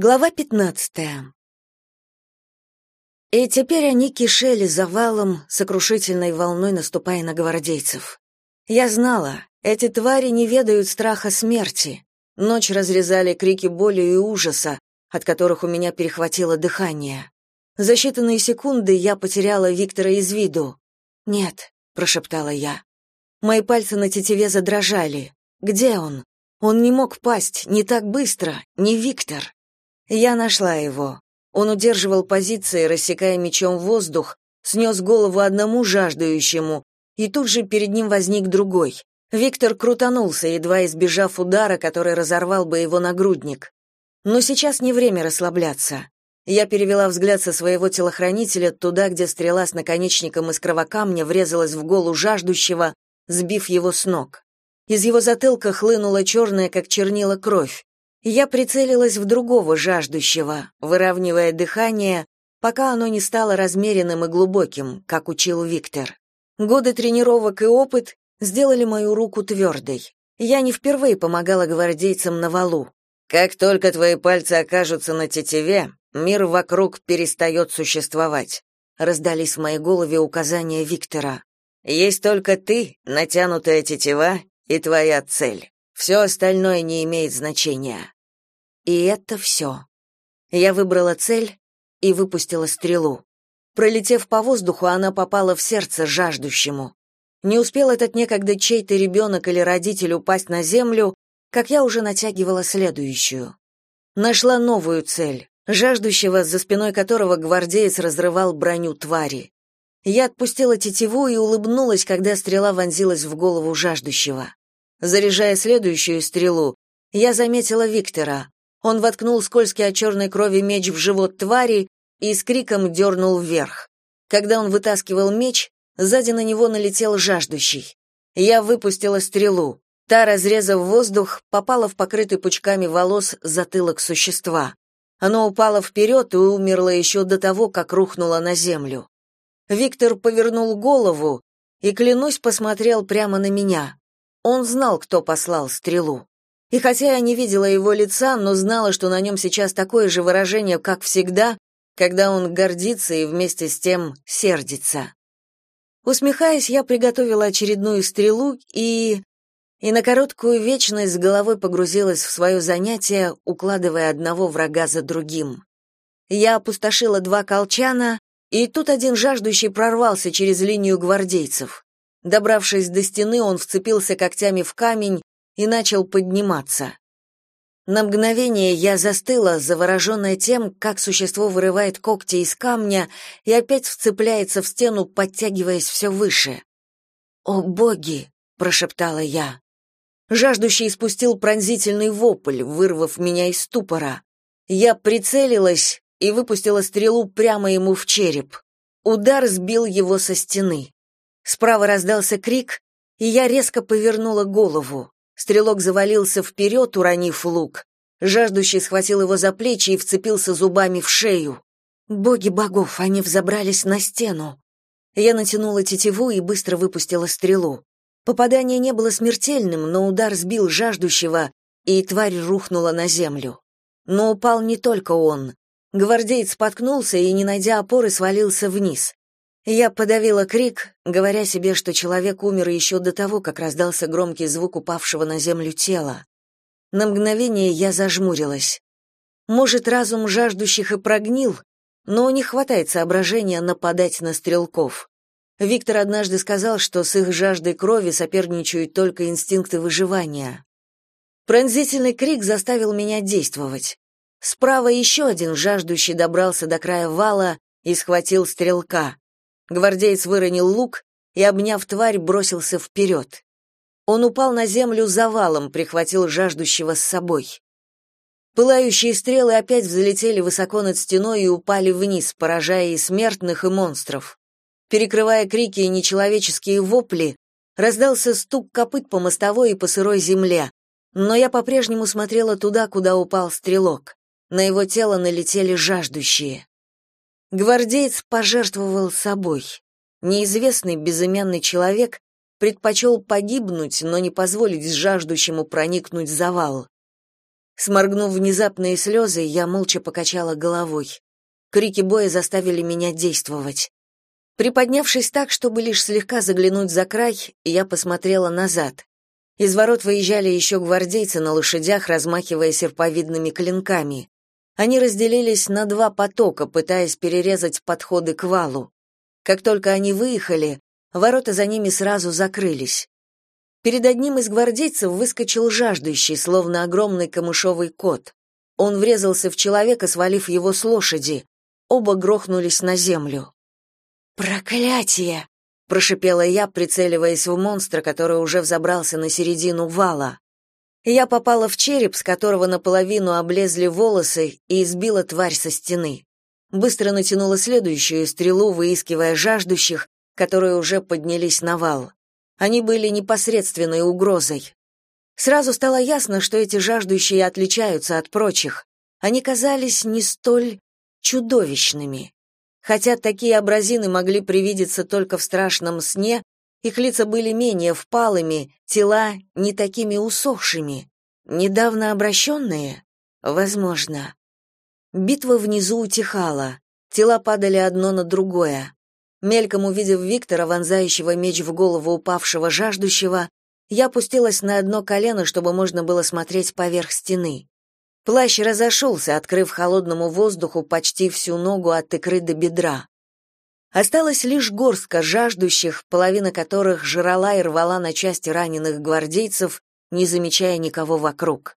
Глава пятнадцатая. И теперь они кишели завалом, сокрушительной волной наступая на гвардейцев. Я знала, эти твари не ведают страха смерти. Ночь разрезали крики боли и ужаса, от которых у меня перехватило дыхание. За считанные секунды я потеряла Виктора из виду. «Нет», — прошептала я. Мои пальцы на тетиве задрожали. «Где он? Он не мог пасть, не так быстро, не Виктор». Я нашла его. Он удерживал позиции, рассекая мечом воздух, снес голову одному жаждущему, и тут же перед ним возник другой. Виктор крутанулся, едва избежав удара, который разорвал бы его нагрудник. Но сейчас не время расслабляться. Я перевела взгляд со своего телохранителя туда, где стрела с наконечником из кровокамня врезалась в голову жаждущего, сбив его с ног. Из его затылка хлынула черная, как чернила, кровь. Я прицелилась в другого жаждущего, выравнивая дыхание, пока оно не стало размеренным и глубоким, как учил Виктор. Годы тренировок и опыт сделали мою руку твердой. Я не впервые помогала гвардейцам на валу. Как только твои пальцы окажутся на тетиве, мир вокруг перестает существовать. Раздались в моей голове указания Виктора. Есть только ты, натянутая тетива и твоя цель. Все остальное не имеет значения. И это все. Я выбрала цель и выпустила стрелу. Пролетев по воздуху, она попала в сердце жаждущему. Не успел этот некогда чей-то ребенок или родитель упасть на землю, как я уже натягивала следующую. Нашла новую цель, жаждущего, за спиной которого гвардеец разрывал броню твари. Я отпустила тетиву и улыбнулась, когда стрела вонзилась в голову жаждущего. Заряжая следующую стрелу, я заметила Виктора. Он воткнул скользкий от черной крови меч в живот твари и с криком дернул вверх. Когда он вытаскивал меч, сзади на него налетел жаждущий. Я выпустила стрелу. Та, разрезав воздух, попала в покрытый пучками волос затылок существа. Оно упало вперед и умерло еще до того, как рухнуло на землю. Виктор повернул голову и, клянусь, посмотрел прямо на меня. Он знал, кто послал стрелу. И хотя я не видела его лица, но знала, что на нем сейчас такое же выражение, как всегда, когда он гордится и вместе с тем сердится. Усмехаясь, я приготовила очередную стрелу и... и на короткую вечность с головой погрузилась в свое занятие, укладывая одного врага за другим. Я опустошила два колчана, и тут один жаждущий прорвался через линию гвардейцев. Добравшись до стены, он вцепился когтями в камень и начал подниматься. На мгновение я застыла, завороженная тем, как существо вырывает когти из камня и опять вцепляется в стену, подтягиваясь все выше. «О, боги!» — прошептала я. Жаждущий спустил пронзительный вопль, вырвав меня из ступора. Я прицелилась и выпустила стрелу прямо ему в череп. Удар сбил его со стены. Справа раздался крик, и я резко повернула голову. Стрелок завалился вперед, уронив лук. Жаждущий схватил его за плечи и вцепился зубами в шею. Боги богов, они взобрались на стену. Я натянула тетиву и быстро выпустила стрелу. Попадание не было смертельным, но удар сбил жаждущего, и тварь рухнула на землю. Но упал не только он. Гвардеец споткнулся и, не найдя опоры, свалился вниз. Я подавила крик, говоря себе, что человек умер еще до того, как раздался громкий звук упавшего на землю тела. На мгновение я зажмурилась. Может, разум жаждущих и прогнил, но них хватает соображения нападать на стрелков. Виктор однажды сказал, что с их жаждой крови соперничают только инстинкты выживания. Пронзительный крик заставил меня действовать. Справа еще один жаждущий добрался до края вала и схватил стрелка. Гвардеец выронил лук и, обняв тварь, бросился вперед. Он упал на землю завалом, прихватил жаждущего с собой. Пылающие стрелы опять взлетели высоко над стеной и упали вниз, поражая и смертных, и монстров. Перекрывая крики и нечеловеческие вопли, раздался стук копыт по мостовой и по сырой земле, но я по-прежнему смотрела туда, куда упал стрелок. На его тело налетели жаждущие. Гвардеец пожертвовал собой. Неизвестный безымянный человек предпочел погибнуть, но не позволить жаждущему проникнуть завал. Сморгнув внезапные слезы, я молча покачала головой. Крики боя заставили меня действовать. Приподнявшись так, чтобы лишь слегка заглянуть за край, я посмотрела назад. Из ворот выезжали еще гвардейцы на лошадях, размахивая серповидными клинками. Они разделились на два потока, пытаясь перерезать подходы к валу. Как только они выехали, ворота за ними сразу закрылись. Перед одним из гвардейцев выскочил жаждущий, словно огромный камышовый кот. Он врезался в человека, свалив его с лошади. Оба грохнулись на землю. «Проклятие!» — прошипела я, прицеливаясь в монстра, который уже взобрался на середину вала. Я попала в череп, с которого наполовину облезли волосы, и избила тварь со стены. Быстро натянула следующую стрелу, выискивая жаждущих, которые уже поднялись на вал. Они были непосредственной угрозой. Сразу стало ясно, что эти жаждущие отличаются от прочих. Они казались не столь чудовищными. Хотя такие образины могли привидеться только в страшном сне, их лица были менее впалыми, тела не такими усохшими. Недавно обращенные? Возможно. Битва внизу утихала. Тела падали одно на другое. Мельком увидев Виктора, вонзающего меч в голову упавшего жаждущего, я опустилась на одно колено, чтобы можно было смотреть поверх стены. Плащ разошелся, открыв холодному воздуху почти всю ногу от икры до бедра. Осталось лишь горстка жаждущих, половина которых жрала и рвала на части раненых гвардейцев, не замечая никого вокруг.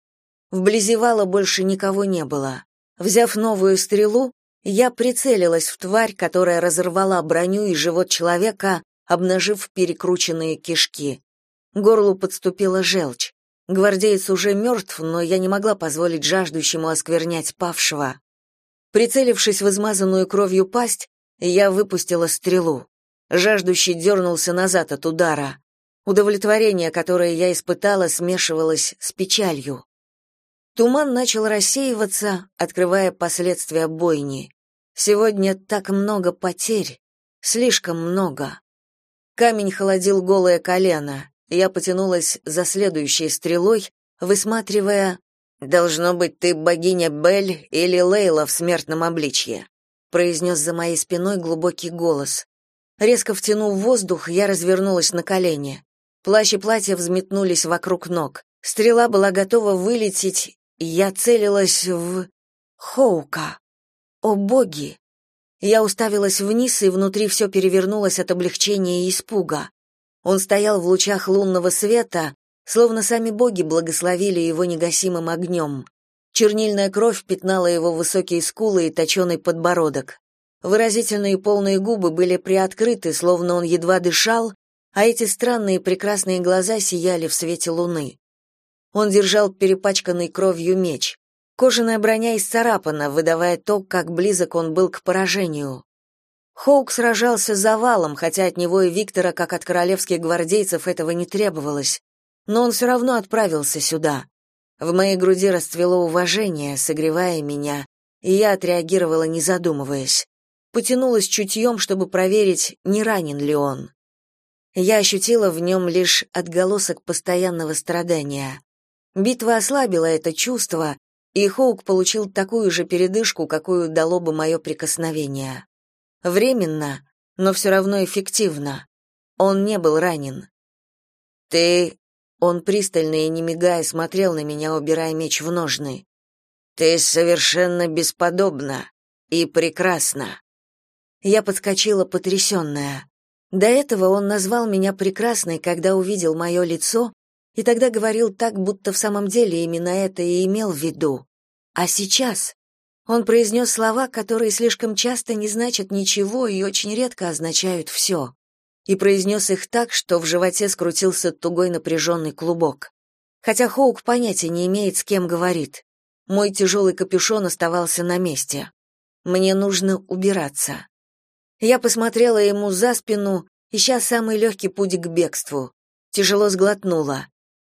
Вблизи вала больше никого не было. Взяв новую стрелу, я прицелилась в тварь, которая разорвала броню и живот человека, обнажив перекрученные кишки. Горлу подступила желчь. Гвардеец уже мертв, но я не могла позволить жаждущему осквернять павшего. Прицелившись в измазанную кровью пасть, я выпустила стрелу. Жаждущий дернулся назад от удара. Удовлетворение, которое я испытала, смешивалось с печалью. Туман начал рассеиваться, открывая последствия бойни. Сегодня так много потерь, слишком много. Камень холодил голое колено. Я потянулась за следующей стрелой, высматривая «Должно быть, ты богиня Бель или Лейла в смертном обличье», произнес за моей спиной глубокий голос. Резко втянув воздух, я развернулась на колени. Плащ и платье взметнулись вокруг ног. Стрела была готова вылететь, и я целилась в... Хоука. О боги! Я уставилась вниз, и внутри все перевернулось от облегчения и испуга. Он стоял в лучах лунного света, словно сами боги благословили его негасимым огнем. Чернильная кровь пятнала его высокие скулы и точеный подбородок. Выразительные полные губы были приоткрыты, словно он едва дышал, а эти странные прекрасные глаза сияли в свете луны. Он держал перепачканный кровью меч. Кожаная броня исцарапана, выдавая то, как близок он был к поражению. Хоук сражался за валом, хотя от него и Виктора, как от королевских гвардейцев, этого не требовалось. Но он все равно отправился сюда. В моей груди расцвело уважение, согревая меня, и я отреагировала, не задумываясь. Потянулась чутьем, чтобы проверить, не ранен ли он. Я ощутила в нем лишь отголосок постоянного страдания. Битва ослабила это чувство, и Хоук получил такую же передышку, какую дало бы мое прикосновение. Временно, но все равно эффективно. Он не был ранен. Ты он пристально и не мигая смотрел на меня, убирая меч в ножны. Ты совершенно бесподобна и прекрасна. Я подскочила потрясенная. До этого он назвал меня прекрасной, когда увидел мое лицо, и тогда говорил так, будто в самом деле именно это и имел в виду. А сейчас он произнес слова, которые слишком часто не значат ничего и очень редко означают все. И произнес их так, что в животе скрутился тугой напряженный клубок. Хотя Хоук понятия не имеет, с кем говорит. Мой тяжелый капюшон оставался на месте. Мне нужно убираться. Я посмотрела ему за спину, ища самый легкий путь к бегству. Тяжело сглотнула.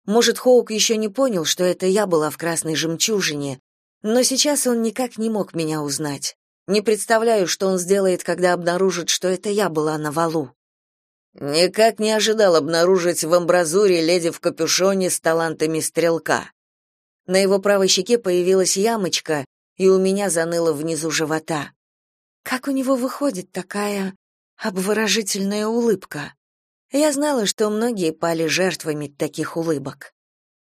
Может, Хоук еще не понял, что это я была в красной жемчужине, но сейчас он никак не мог меня узнать. Не представляю, что он сделает, когда обнаружит, что это я была на валу. Никак не ожидал обнаружить в амбразуре леди в капюшоне с талантами стрелка. На его правой щеке появилась ямочка, и у меня заныло внизу живота. Как у него выходит такая обворожительная улыбка? Я знала, что многие пали жертвами таких улыбок.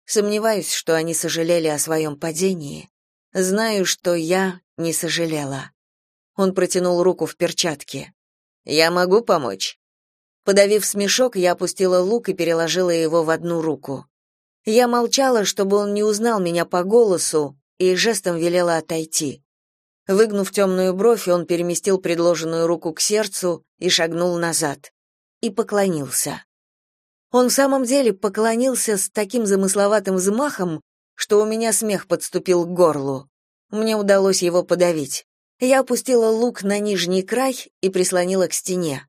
Сомневаюсь, что они сожалели о своем падении. Знаю, что я не сожалела. Он протянул руку в перчатке. «Я могу помочь?» Подавив смешок, я опустила лук и переложила его в одну руку. Я молчала, чтобы он не узнал меня по голосу, и жестом велела отойти. Выгнув темную бровь, он переместил предложенную руку к сердцу и шагнул назад. И поклонился. Он в самом деле поклонился с таким замысловатым взмахом, что у меня смех подступил к горлу. Мне удалось его подавить. Я опустила лук на нижний край и прислонила к стене.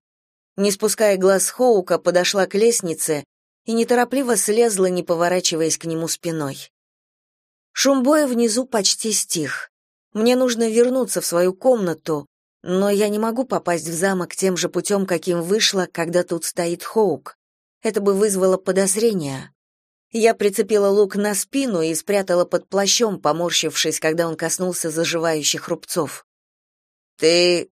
Не спуская глаз Хоука, подошла к лестнице и неторопливо слезла, не поворачиваясь к нему спиной. Шум боя внизу почти стих. Мне нужно вернуться в свою комнату, но я не могу попасть в замок тем же путем, каким вышла, когда тут стоит Хоук. Это бы вызвало подозрения. Я прицепила лук на спину и спрятала под плащом, поморщившись, когда он коснулся заживающих рубцов. Ты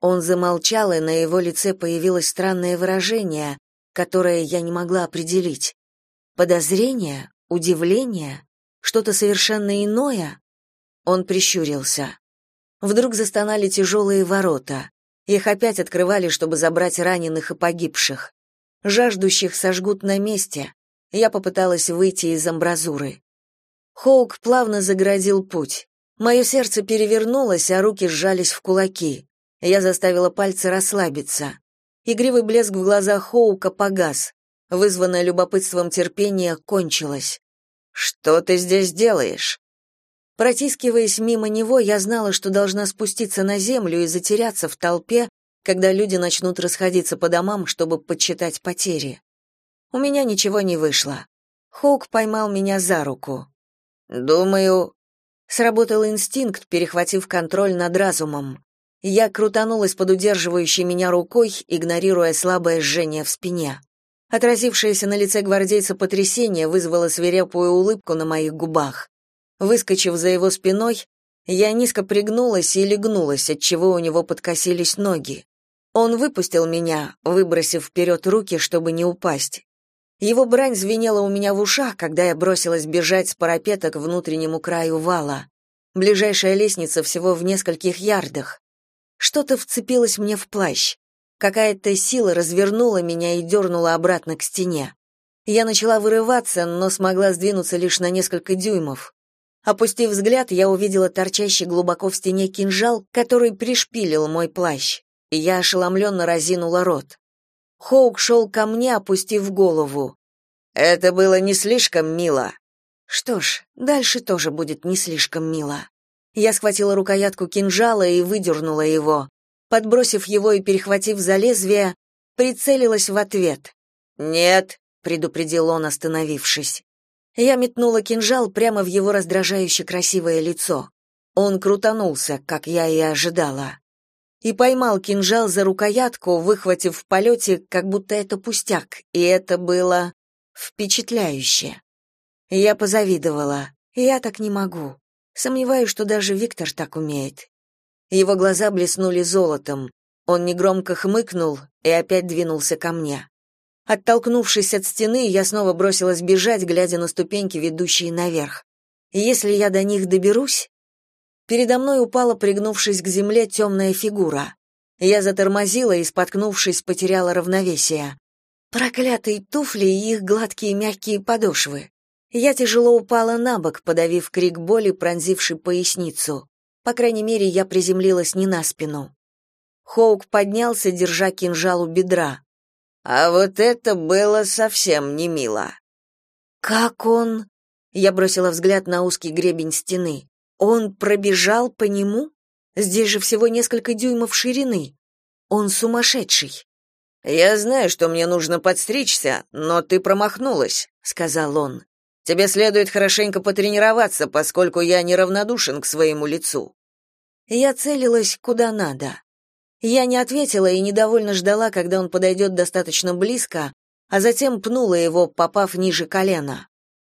Он замолчал, и на его лице появилось странное выражение, которое я не могла определить. Подозрение, удивление, что-то совершенно иное. Он прищурился. Вдруг застонали тяжелые ворота. Их опять открывали, чтобы забрать раненых и погибших. Жаждущих сожгут на месте. Я попыталась выйти из амбразуры. Хоук плавно заградил путь. Мое сердце перевернулось, а руки сжались в кулаки. Я заставила пальцы расслабиться. Игривый блеск в глазах Хоука погас. Вызванное любопытством терпение кончилось. «Что ты здесь делаешь?» Протискиваясь мимо него, я знала, что должна спуститься на землю и затеряться в толпе, когда люди начнут расходиться по домам, чтобы подсчитать потери. У меня ничего не вышло. Хоук поймал меня за руку. «Думаю, Сработал инстинкт, перехватив контроль над разумом. Я крутанулась под удерживающей меня рукой, игнорируя слабое жжение в спине. Отразившееся на лице гвардейца потрясение вызвало свирепую улыбку на моих губах. Выскочив за его спиной, я низко пригнулась и легнулась, отчего у него подкосились ноги. Он выпустил меня, выбросив вперед руки, чтобы не упасть. Его брань звенела у меня в ушах, когда я бросилась бежать с парапета к внутреннему краю вала. Ближайшая лестница всего в нескольких ярдах. Что-то вцепилось мне в плащ. Какая-то сила развернула меня и дернула обратно к стене. Я начала вырываться, но смогла сдвинуться лишь на несколько дюймов. Опустив взгляд, я увидела торчащий глубоко в стене кинжал, который пришпилил мой плащ. И я ошеломленно разинула рот. Хоук шел ко мне, опустив голову. Это было не слишком мило. Что ж, дальше тоже будет не слишком мило. Я схватила рукоятку кинжала и выдернула его. Подбросив его и перехватив за лезвие, прицелилась в ответ. «Нет», — предупредил он, остановившись. Я метнула кинжал прямо в его раздражающе красивое лицо. Он крутанулся, как я и ожидала и поймал кинжал за рукоятку, выхватив в полете, как будто это пустяк, и это было впечатляюще. Я позавидовала. Я так не могу. Сомневаюсь, что даже Виктор так умеет. Его глаза блеснули золотом. Он негромко хмыкнул и опять двинулся ко мне. Оттолкнувшись от стены, я снова бросилась бежать, глядя на ступеньки, ведущие наверх. Если я до них доберусь, Передо мной упала, пригнувшись к земле, темная фигура. Я затормозила и, споткнувшись, потеряла равновесие. Проклятые туфли и их гладкие мягкие подошвы. Я тяжело упала на бок, подавив крик боли, пронзивший поясницу. По крайней мере, я приземлилась не на спину. Хоук поднялся, держа кинжал у бедра. А вот это было совсем не мило. Как он? Я бросила взгляд на узкий гребень стены. Он пробежал по нему? Здесь же всего несколько дюймов ширины. Он сумасшедший. Я знаю, что мне нужно подстричься, но ты промахнулась, сказал он. Тебе следует хорошенько потренироваться, поскольку я неравнодушен к своему лицу. Я целилась куда надо. Я не ответила и недовольно ждала, когда он подойдет достаточно близко, а затем пнула его, попав ниже колена.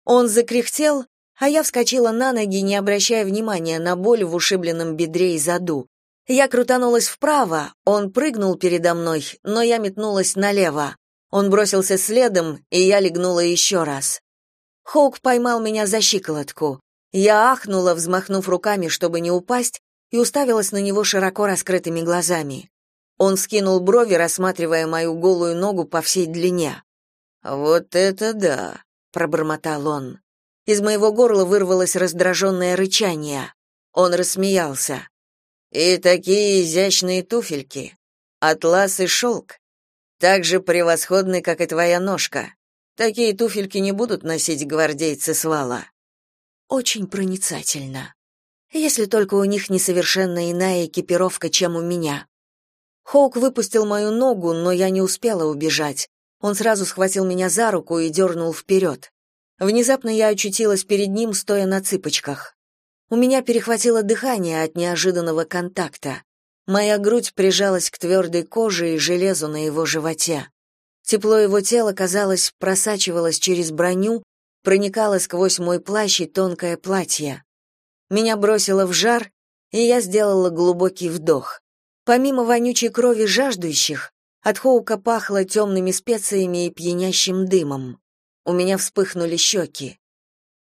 Он закряхтел, а я вскочила на ноги, не обращая внимания на боль в ушибленном бедре и заду. Я крутанулась вправо, он прыгнул передо мной, но я метнулась налево. Он бросился следом, и я легнула еще раз. Хоук поймал меня за щиколотку. Я ахнула, взмахнув руками, чтобы не упасть, и уставилась на него широко раскрытыми глазами. Он скинул брови, рассматривая мою голую ногу по всей длине. «Вот это да!» — пробормотал он. Из моего горла вырвалось раздраженное рычание. Он рассмеялся. «И такие изящные туфельки. Атлас и шелк. Так же превосходны, как и твоя ножка. Такие туфельки не будут носить гвардейцы свала». Очень проницательно. Если только у них несовершенно иная экипировка, чем у меня. Хоук выпустил мою ногу, но я не успела убежать. Он сразу схватил меня за руку и дернул вперед. Внезапно я очутилась перед ним, стоя на цыпочках. У меня перехватило дыхание от неожиданного контакта. Моя грудь прижалась к твердой коже и железу на его животе. Тепло его тела, казалось, просачивалось через броню, проникало сквозь мой плащ и тонкое платье. Меня бросило в жар, и я сделала глубокий вдох. Помимо вонючей крови жаждущих, от Хоука пахло темными специями и пьянящим дымом. У меня вспыхнули щеки.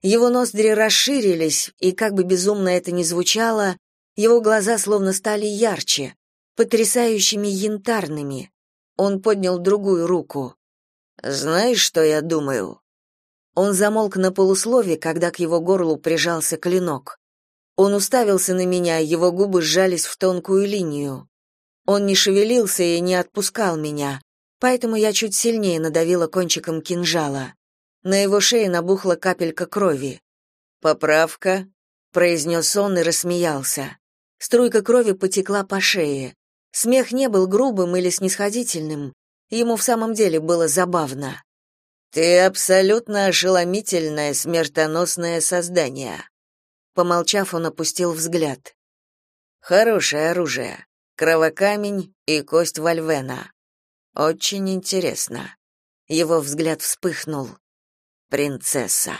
Его ноздри расширились, и как бы безумно это ни звучало, его глаза словно стали ярче, потрясающими янтарными. Он поднял другую руку. «Знаешь, что я думаю?» Он замолк на полуслове, когда к его горлу прижался клинок. Он уставился на меня, его губы сжались в тонкую линию. Он не шевелился и не отпускал меня, поэтому я чуть сильнее надавила кончиком кинжала. На его шее набухла капелька крови. «Поправка», — произнес он и рассмеялся. Струйка крови потекла по шее. Смех не был грубым или снисходительным. Ему в самом деле было забавно. «Ты абсолютно ошеломительное смертоносное создание». Помолчав, он опустил взгляд. «Хорошее оружие. Кровокамень и кость Вальвена. Очень интересно». Его взгляд вспыхнул принцесса.